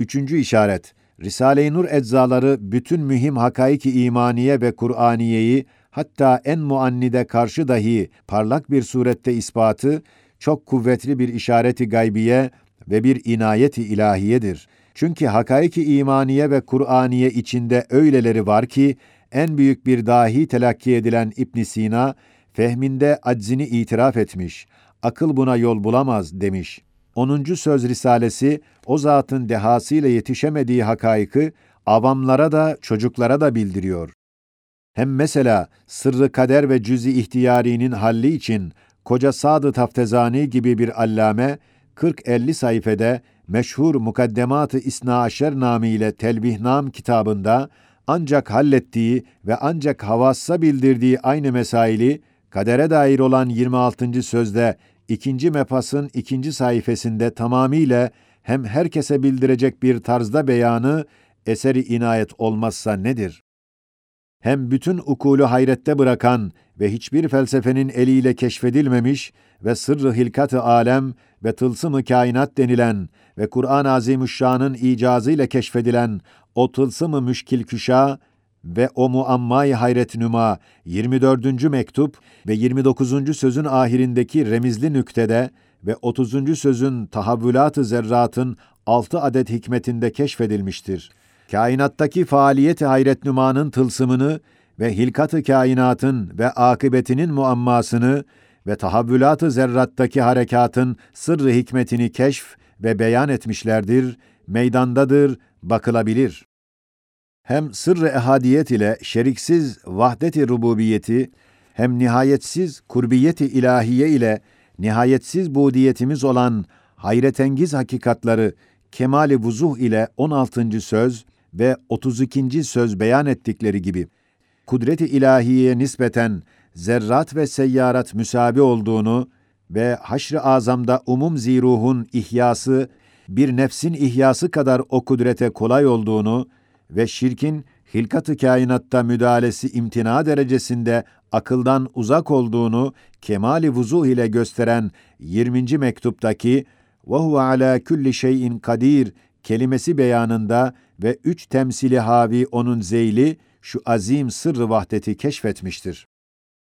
Üçüncü işaret, Risale-i Nur eczaları bütün mühim hakaiki imaniye ve Kur'aniyeyi hatta en muannide karşı dahi parlak bir surette ispatı çok kuvvetli bir işareti gaybiye ve bir inayeti ilahiyedir. Çünkü hakaiki imaniye ve Kur'aniye içinde öyleleri var ki en büyük bir dahi telakki edilen İbn Sina fehminde aczini itiraf etmiş. Akıl buna yol bulamaz demiş. 10. söz risalesi o zatın dehasıyla yetişemediği hakaykı avamlara da çocuklara da bildiriyor. Hem mesela sırrı kader ve cüz-i ihtiyarinin halli için koca Sadı Taftezani gibi bir allame 40-50 sayfede meşhur Mukaddemat-ı İsna Aşer namiyle Telbihnam kitabında ancak hallettiği ve ancak havassa bildirdiği aynı mesaili kadere dair olan 26. sözde ikinci mepasın ikinci sayfasında tamamiyle hem herkese bildirecek bir tarzda beyanı eseri inayet olmazsa nedir? Hem bütün ukulu hayrette bırakan ve hiçbir felsefenin eliyle keşfedilmemiş ve sırrı hilkat-ı alem ve tılsım-ı kainat denilen ve Kur'an-ı Azimüşşan'ın icazıyla keşfedilen o tılsım-ı müşkil küşa ve o muammay hayret nüma 24. mektup ve 29. sözün ahirindeki remizli nüktede ve 30. sözün tahavvülat-ı zerratın 6 adet hikmetinde keşfedilmiştir. Kainattaki faaliyet-i hayret nümanın tılsımını ve hilkat-ı kainatın ve akıbetinin muammasını ve tahavvülat-ı zerrattaki harekatın sırrı hikmetini keşf ve beyan etmişlerdir, meydandadır, bakılabilir. Hem sırrı ehadiyet ile şeriksiz vahdet-i rububiyeti, hem nihayetsiz kurbiyeti ilahiye ile nihayetsiz budiyetimiz olan hayretengiz hakikatları kemali vuzuh ile 16. söz ve 32. söz beyan ettikleri gibi kudret-i ilahiyeye nispeten zerrat ve seyyarat müsabi olduğunu ve haşr-ı azamda umum ziruhun ihyası bir nefsin ihyası kadar o kudrete kolay olduğunu ve şirkin hilkat-ı kainatta müdahalesi imtina derecesinde akıldan uzak olduğunu kemali vuzuh ile gösteren 20. mektuptaki huve ala kulli şeyin kadir kelimesi beyanında ve üç temsili havi onun zeyli şu azim sırrı vahdeti keşfetmiştir.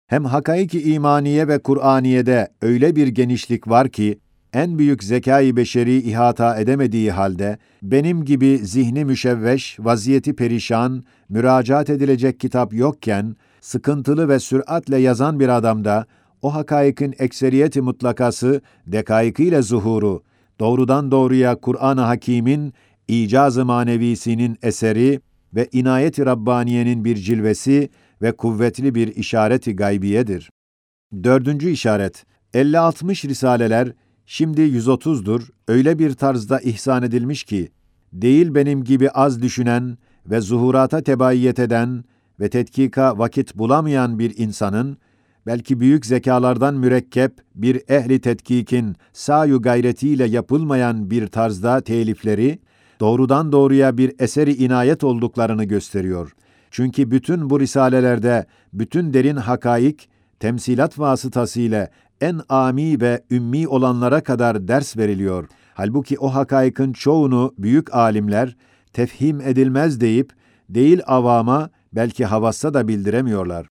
Hem hakaiki imaniye ve Kur'aniye'de öyle bir genişlik var ki en büyük zekayı beşeri ihata edemediği halde benim gibi zihni müşevveş, vaziyeti perişan, müracaat edilecek kitap yokken sıkıntılı ve süratle yazan bir adamda o hakaikin ekseriyeti mutlakası dekaikiyle zuhuru doğrudan doğruya Kur'an-ı Hakîm'in icaz-ı manevisinin eseri ve inayet-i Rabbaniye'nin bir cilvesi ve kuvvetli bir işareti gaybiyedir. Dördüncü işaret, 50-60 risaleler, şimdi 130'dur, öyle bir tarzda ihsan edilmiş ki, değil benim gibi az düşünen ve zuhurata tebayyet eden ve tetkika vakit bulamayan bir insanın, belki büyük zekalardan mürekkep bir ehli tetkikin sayu gayretiyle yapılmayan bir tarzda telifleri, doğrudan doğruya bir eseri inayet olduklarını gösteriyor. Çünkü bütün bu risalelerde bütün derin hakaik, temsilat vasıtasıyla en ami ve ümmi olanlara kadar ders veriliyor. Halbuki o hakaikin çoğunu büyük alimler tefhim edilmez deyip değil avama belki havassa da bildiremiyorlar.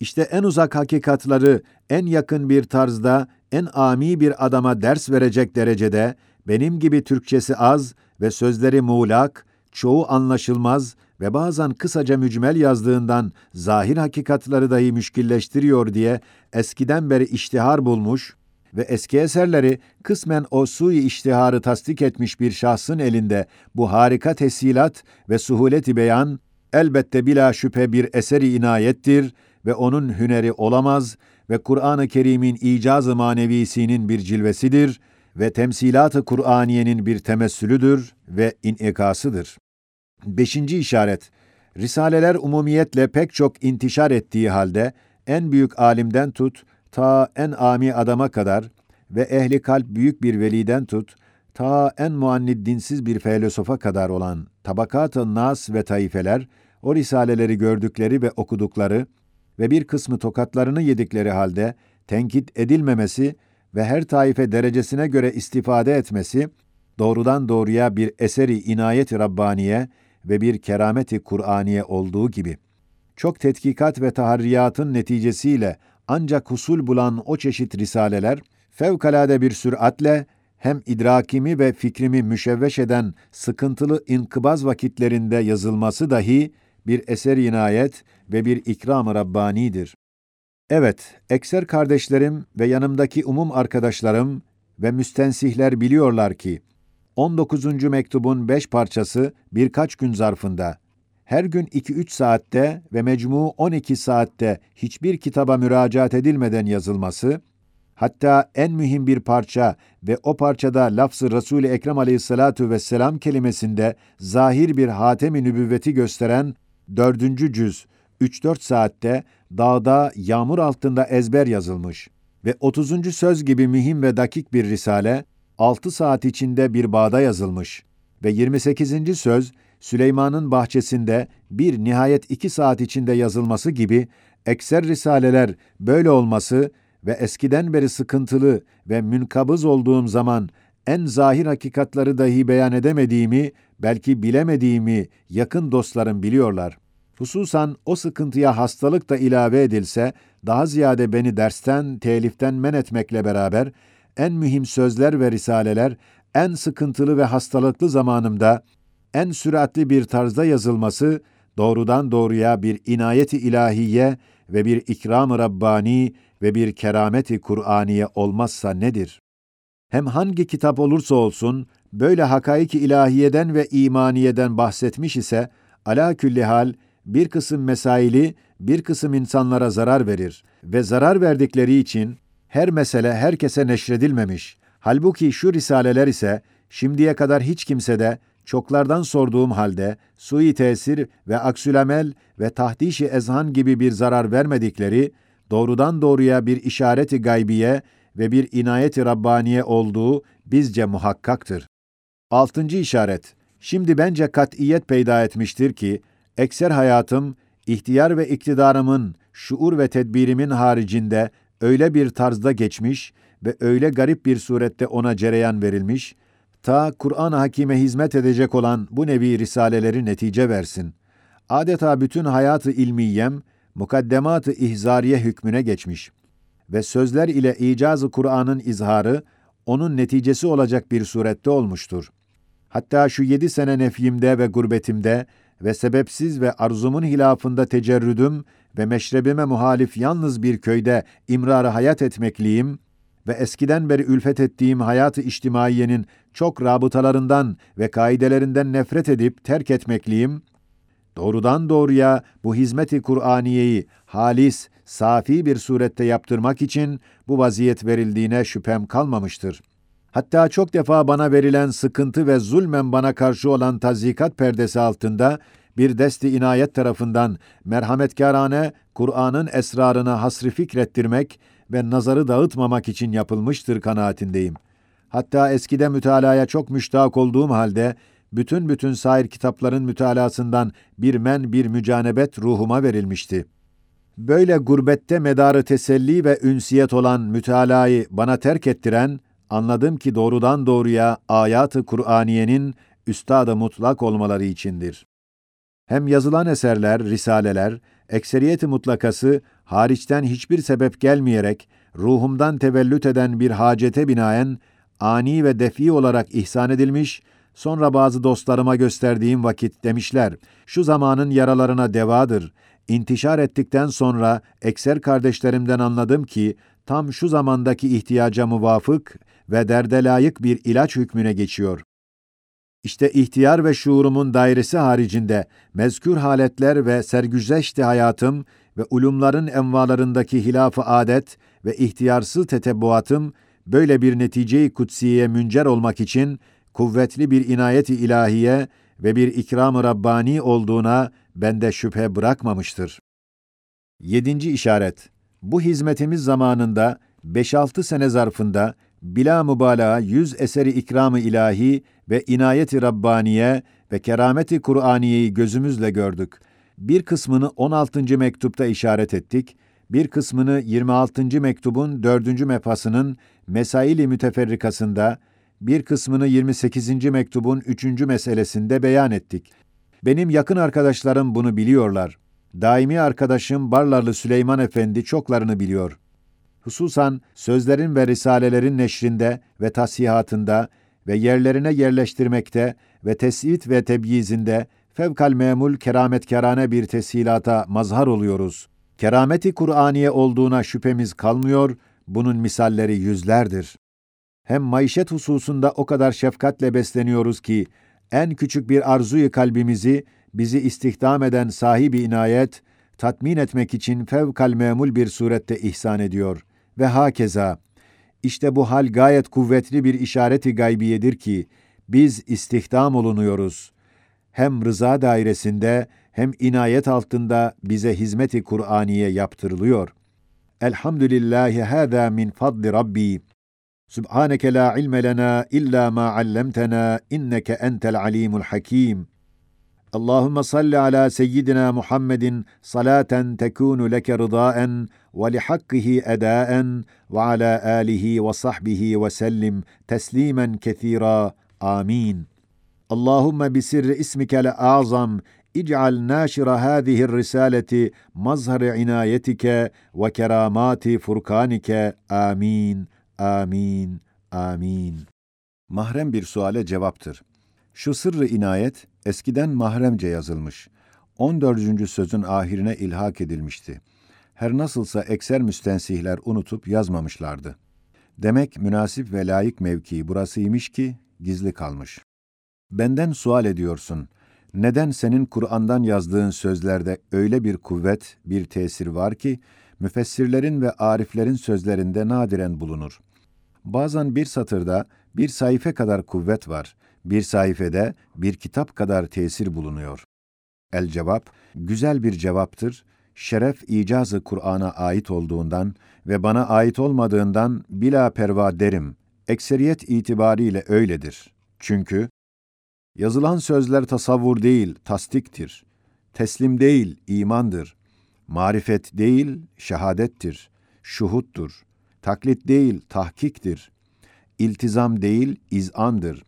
İşte en uzak hakikatları en yakın bir tarzda en ami bir adama ders verecek derecede benim gibi Türkçesi az ve sözleri muğlak, çoğu anlaşılmaz ve bazen kısaca mücmel yazdığından zahir hakikatları dahi müşkilleştiriyor diye eskiden beri iştihar bulmuş ve eski eserleri kısmen o sui iştiharı tasdik etmiş bir şahsın elinde bu harika tesilat ve suhuleti beyan elbette bila şüphe bir eseri inayettir ve onun hüneri olamaz ve Kur'an-ı Kerim'in icaz-ı manevisinin bir cilvesidir ve temsilat-ı Kur'aniyenin bir temessülüdür ve inikasıdır. Beşinci işaret, Risaleler umumiyetle pek çok intişar ettiği halde en büyük alimden tut, ta en ami adama kadar ve ehli kalp büyük bir veliden tut, ta en muannid dinsiz bir filosofa kadar olan tabakat-ı nas ve taifeler, o risaleleri gördükleri ve okudukları ve bir kısmı tokatlarını yedikleri halde tenkit edilmemesi ve her taife derecesine göre istifade etmesi doğrudan doğruya bir eseri inayet-i Rabbaniye ve bir kerameti Kur'aniye olduğu gibi. Çok tetkikat ve taharriyatın neticesiyle ancak husul bulan o çeşit risaleler, fevkalade bir süratle hem idrakimi ve fikrimi müşevveş eden sıkıntılı inkıbaz vakitlerinde yazılması dahi bir eser inayet ve bir ikram-ı Rabbani'dir. Evet, ekser kardeşlerim ve yanımdaki umum arkadaşlarım ve müstensihler biliyorlar ki, 19. mektubun 5 parçası birkaç gün zarfında, her gün 2-3 saatte ve mecmu 12 saatte hiçbir kitaba müracaat edilmeden yazılması, hatta en mühim bir parça ve o parçada lafzı Resul-i Ekrem aleyhissalatu vesselam kelimesinde zahir bir hatem-i nübüvveti gösteren dördüncü cüz, 3-4 saatte dağda yağmur altında ezber yazılmış ve 30. söz gibi mühim ve dakik bir risale 6 saat içinde bir bağda yazılmış ve 28. söz Süleyman'ın bahçesinde bir nihayet 2 saat içinde yazılması gibi ekser risaleler böyle olması ve eskiden beri sıkıntılı ve münkabız olduğum zaman en zahir hakikatları dahi beyan edemediğimi, belki bilemediğimi yakın dostlarım biliyorlar. Hususan o sıkıntıya hastalık da ilave edilse, daha ziyade beni dersten, teliften men etmekle beraber, en mühim sözler ve risaleler, en sıkıntılı ve hastalıklı zamanımda, en süratli bir tarzda yazılması, doğrudan doğruya bir inayeti ilahiye ve bir ikram-ı Rabbani ve bir kerameti Kur'aniye olmazsa nedir? Hem hangi kitap olursa olsun, böyle hakaiki ilahiyeden ve imaniyeden bahsetmiş ise, ala külli hal, bir kısım mesaili, bir kısım insanlara zarar verir ve zarar verdikleri için her mesele herkese neşredilmemiş. Halbuki şu risaleler ise şimdiye kadar hiç kimsede çoklardan sorduğum halde sui tesir ve aksülamel ve tahdişi ezhan gibi bir zarar vermedikleri doğrudan doğruya bir işareti gaybiye ve bir inayeti Rabbaniye olduğu bizce muhakkaktır. Altıncı işaret. Şimdi bence kat'iyet peyda etmiştir ki, ekser hayatım, ihtiyar ve iktidarımın, şuur ve tedbirimin haricinde öyle bir tarzda geçmiş ve öyle garip bir surette ona cereyan verilmiş, ta Kur'an-ı Hakîm'e hizmet edecek olan bu nevi risaleleri netice versin. Adeta bütün hayatı ilmiyem, mukaddemat-ı ihzariye hükmüne geçmiş ve sözler ile icaz-ı Kur'an'ın izharı, onun neticesi olacak bir surette olmuştur. Hatta şu yedi sene nefyimde ve gurbetimde ve sebepsiz ve arzumun hilafında tecerrüdüm ve meşrebime muhalif yalnız bir köyde imrarı hayat etmekliyim ve eskiden beri ülfet ettiğim hayatı içtimaiyenin çok rabıtalarından ve kaidelerinden nefret edip terk etmekliyim, doğrudan doğruya bu hizmeti Kur'aniyeyi halis, safi bir surette yaptırmak için bu vaziyet verildiğine şüphem kalmamıştır. Hatta çok defa bana verilen sıkıntı ve zulmen bana karşı olan tazikat perdesi altında bir desti inayet tarafından merhametkârane Kur'an'ın esrarına hasri fikrettirmek ve nazarı dağıtmamak için yapılmıştır kanaatindeyim. Hatta eskide mütalaya çok müştak olduğum halde bütün bütün sair kitapların mütalasından bir men bir mücanebet ruhuma verilmişti. Böyle gurbette medarı teselli ve ünsiyet olan mütalayı bana terk ettiren, anladım ki doğrudan doğruya ayat-ı Kur'aniyenin üstada mutlak olmaları içindir. Hem yazılan eserler, risaleler, ekseriyeti mutlakası hariçten hiçbir sebep gelmeyerek ruhumdan tevellüt eden bir hacete binaen ani ve defi olarak ihsan edilmiş, sonra bazı dostlarıma gösterdiğim vakit demişler, şu zamanın yaralarına devadır. İntişar ettikten sonra ekser kardeşlerimden anladım ki, tam şu zamandaki ihtiyaca muvafık ve derde layık bir ilaç hükmüne geçiyor. İşte ihtiyar ve şuurumun dairesi haricinde mezkür haletler ve sergüzeşti hayatım ve ulumların envalarındaki hilaf-ı adet ve ihtiyarsız tetebbuatım böyle bir neticeyi kutsiye müncer olmak için kuvvetli bir inayeti ilahiye ve bir ikram-ı Rabbani olduğuna bende şüphe bırakmamıştır. Yedinci işaret. Bu hizmetimiz zamanında 5-6 sene zarfında bila mübalağa yüz eseri ikram-ı ilahi ve inayeti Rabbaniye ve kerameti Kur'aniyeyi gözümüzle gördük. Bir kısmını 16. mektupta işaret ettik, bir kısmını 26. mektubun 4. mefasının Mesail-i Müteferrikasında, Bir kısmını 28. mektubun 3. meselesinde beyan ettik. Benim yakın arkadaşlarım bunu biliyorlar. Daimi arkadaşım Barlarlı Süleyman Efendi çoklarını biliyor. Hususan sözlerin ve risalelerin neşrinde ve tasihatında ve yerlerine yerleştirmekte ve tesvit ve tebyizinde fevkal memul kerametkârane bir teshilata mazhar oluyoruz. Kerameti Kur'aniye olduğuna şüphemiz kalmıyor, bunun misalleri yüzlerdir. Hem maişet hususunda o kadar şefkatle besleniyoruz ki, en küçük bir arzuyu kalbimizi, bizi istihdam eden sahibi inayet, tatmin etmek için fevkal memul bir surette ihsan ediyor. Ve hakeza, işte bu hal gayet kuvvetli bir işareti gaybiyedir ki, biz istihdam olunuyoruz. Hem rıza dairesinde hem inayet altında bize hizmeti Kur'aniye yaptırılıyor. Elhamdülillahi hâzâ min fadli Rabbi. Subhaneke la ilme lena illa ma allamtena inneke entel alimul hakim. Allahümme salli ala seyyidina Muhammedin salaten tekunu leke rıdaen ve lihakkihi edaen ve ala alihi ve sahbihi ve sellim teslimen kethira. Amin. Allahümme bisirri ismike azam اجعل ناشر هذه الرسالة مظهر عنايتك وكرامات فركانك آمين Amin, amin. Mahrem bir suale cevaptır. Şu sırrı inayet eskiden mahremce yazılmış. 14. sözün ahirine ilhak edilmişti. Her nasılsa ekser müstensihler unutup yazmamışlardı. Demek münasip ve layık mevkii burasıymış ki gizli kalmış. Benden sual ediyorsun. Neden senin Kur'an'dan yazdığın sözlerde öyle bir kuvvet, bir tesir var ki müfessirlerin ve ariflerin sözlerinde nadiren bulunur. Bazen bir satırda bir sayfa kadar kuvvet var, bir sayfede bir kitap kadar tesir bulunuyor. El cevap, güzel bir cevaptır, şeref icazı Kur'an'a ait olduğundan ve bana ait olmadığından bila perva derim. Ekseriyet itibariyle öyledir. Çünkü yazılan sözler tasavvur değil, tasdiktir. Teslim değil, imandır. Marifet değil, şehadettir. Şuhuttur. Taklit değil, tahkiktir. İltizam değil, izandır.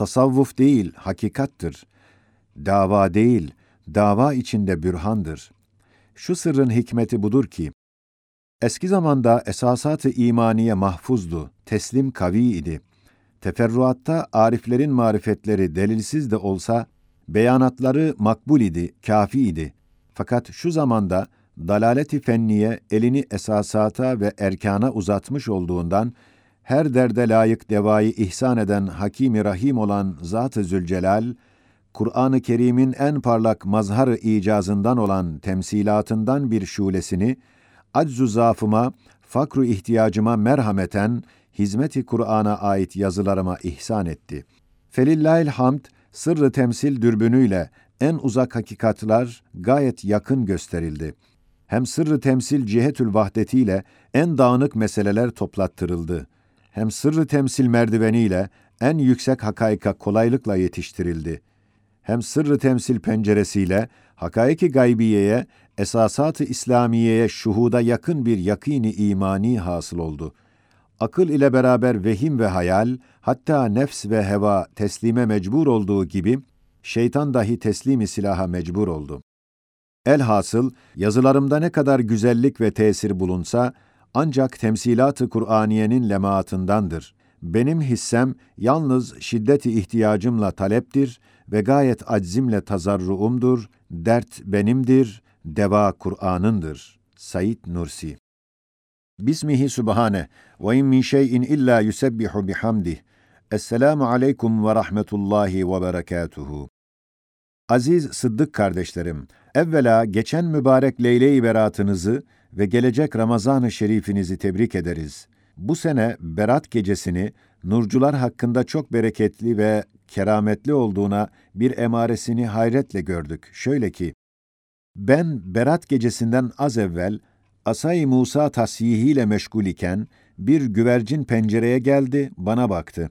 Tasavvuf değil, hakikattır. Dava değil, dava içinde bürhandır. Şu sırrın hikmeti budur ki, eski zamanda esasat-ı imaniye mahfuzdu, teslim kavi idi. Teferruatta ariflerin marifetleri delilsiz de olsa, beyanatları makbul idi, kafi idi. Fakat şu zamanda dalaleti fenniye elini esasata ve erkana uzatmış olduğundan, her derde layık devayı ihsan eden Hakimi Rahim olan Zat-ı Zülcelal, Kur'an-ı Kerim'in en parlak mazhar-ı icazından olan temsilatından bir şulesini, aczu zaafıma, fakru ihtiyacıma merhameten, hizmeti Kur'an'a ait yazılarıma ihsan etti. Felillahil hamd, sırrı temsil dürbünüyle en uzak hakikatlar gayet yakın gösterildi.'' hem sırrı temsil cihetül vahdetiyle en dağınık meseleler toplattırıldı. Hem sırrı temsil merdiveniyle en yüksek hakaika kolaylıkla yetiştirildi. Hem sırrı temsil penceresiyle hakaiki gaybiyeye, esasat-ı İslamiye'ye şuhuda yakın bir yakini imani hasıl oldu. Akıl ile beraber vehim ve hayal, hatta nefs ve heva teslime mecbur olduğu gibi, şeytan dahi teslimi silaha mecbur oldu. Elhasıl yazılarımda ne kadar güzellik ve tesir bulunsa ancak temsilat-ı Kur'aniyenin lemaatındandır. Benim hissem yalnız şiddeti ihtiyacımla taleptir ve gayet aczimle tazarruumdur. Dert benimdir, deva Kur'an'ındır. Said Nursi Bismihi Subhane ve in min şeyin illa yusebbihu bihamdih. Esselamu aleyküm ve rahmetullahi ve berekatuhu. Aziz Sıddık kardeşlerim, evvela geçen mübarek Leyle-i Beratınızı ve gelecek Ramazan-ı Şerifinizi tebrik ederiz. Bu sene Berat gecesini nurcular hakkında çok bereketli ve kerametli olduğuna bir emaresini hayretle gördük. Şöyle ki, ben Berat gecesinden az evvel Asay Musa tasyihiyle meşgul iken bir güvercin pencereye geldi, bana baktı.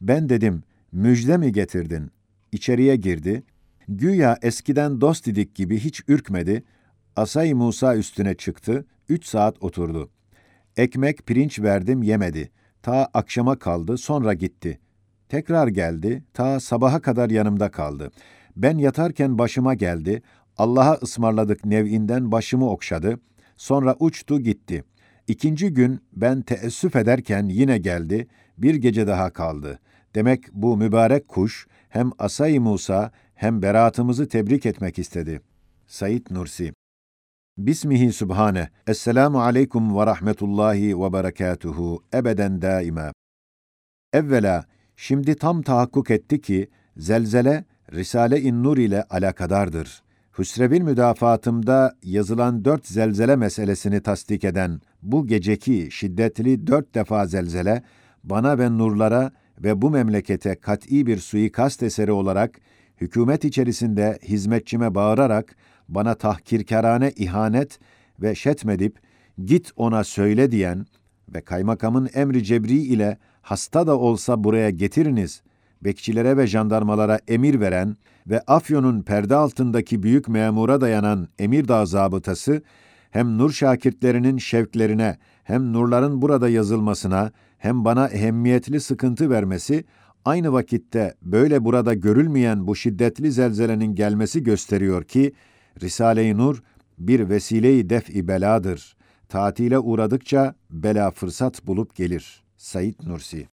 Ben dedim, müjde mi getirdin? İçeriye girdi, Güya eskiden dost idik gibi hiç ürkmedi, Asay Musa üstüne çıktı, üç saat oturdu. Ekmek, pirinç verdim, yemedi. Ta akşama kaldı, sonra gitti. Tekrar geldi, ta sabaha kadar yanımda kaldı. Ben yatarken başıma geldi, Allah'a ısmarladık nev'inden başımı okşadı, sonra uçtu gitti. İkinci gün ben teessüf ederken yine geldi, bir gece daha kaldı. Demek bu mübarek kuş hem Asay Musa hem beraatımızı tebrik etmek istedi. Said Nursi Bismihi Sübhane, Esselamu Aleyküm ve Rahmetullahi ve Berekatuhu, ebeden daima. Evvela, şimdi tam tahakkuk etti ki, zelzele, Risale-i Nur ile alakadardır. Hüsrevil müdafaatımda yazılan dört zelzele meselesini tasdik eden bu geceki şiddetli dört defa zelzele, bana ve nurlara ve bu memlekete kat'i bir suikast eseri olarak, hükümet içerisinde hizmetçime bağırarak, bana tahkirkarane ihanet ve şetmedip, git ona söyle diyen ve kaymakamın emri cebri ile hasta da olsa buraya getiriniz, bekçilere ve jandarmalara emir veren ve Afyon'un perde altındaki büyük memura dayanan Emirdağ zabıtası, hem nur şakirtlerinin şevklerine, hem nurların burada yazılmasına, hem bana ehemmiyetli sıkıntı vermesi, aynı vakitte böyle burada görülmeyen bu şiddetli zelzelenin gelmesi gösteriyor ki, Risale-i Nur bir vesile-i def-i beladır. Tatile uğradıkça bela fırsat bulup gelir. Said Nursi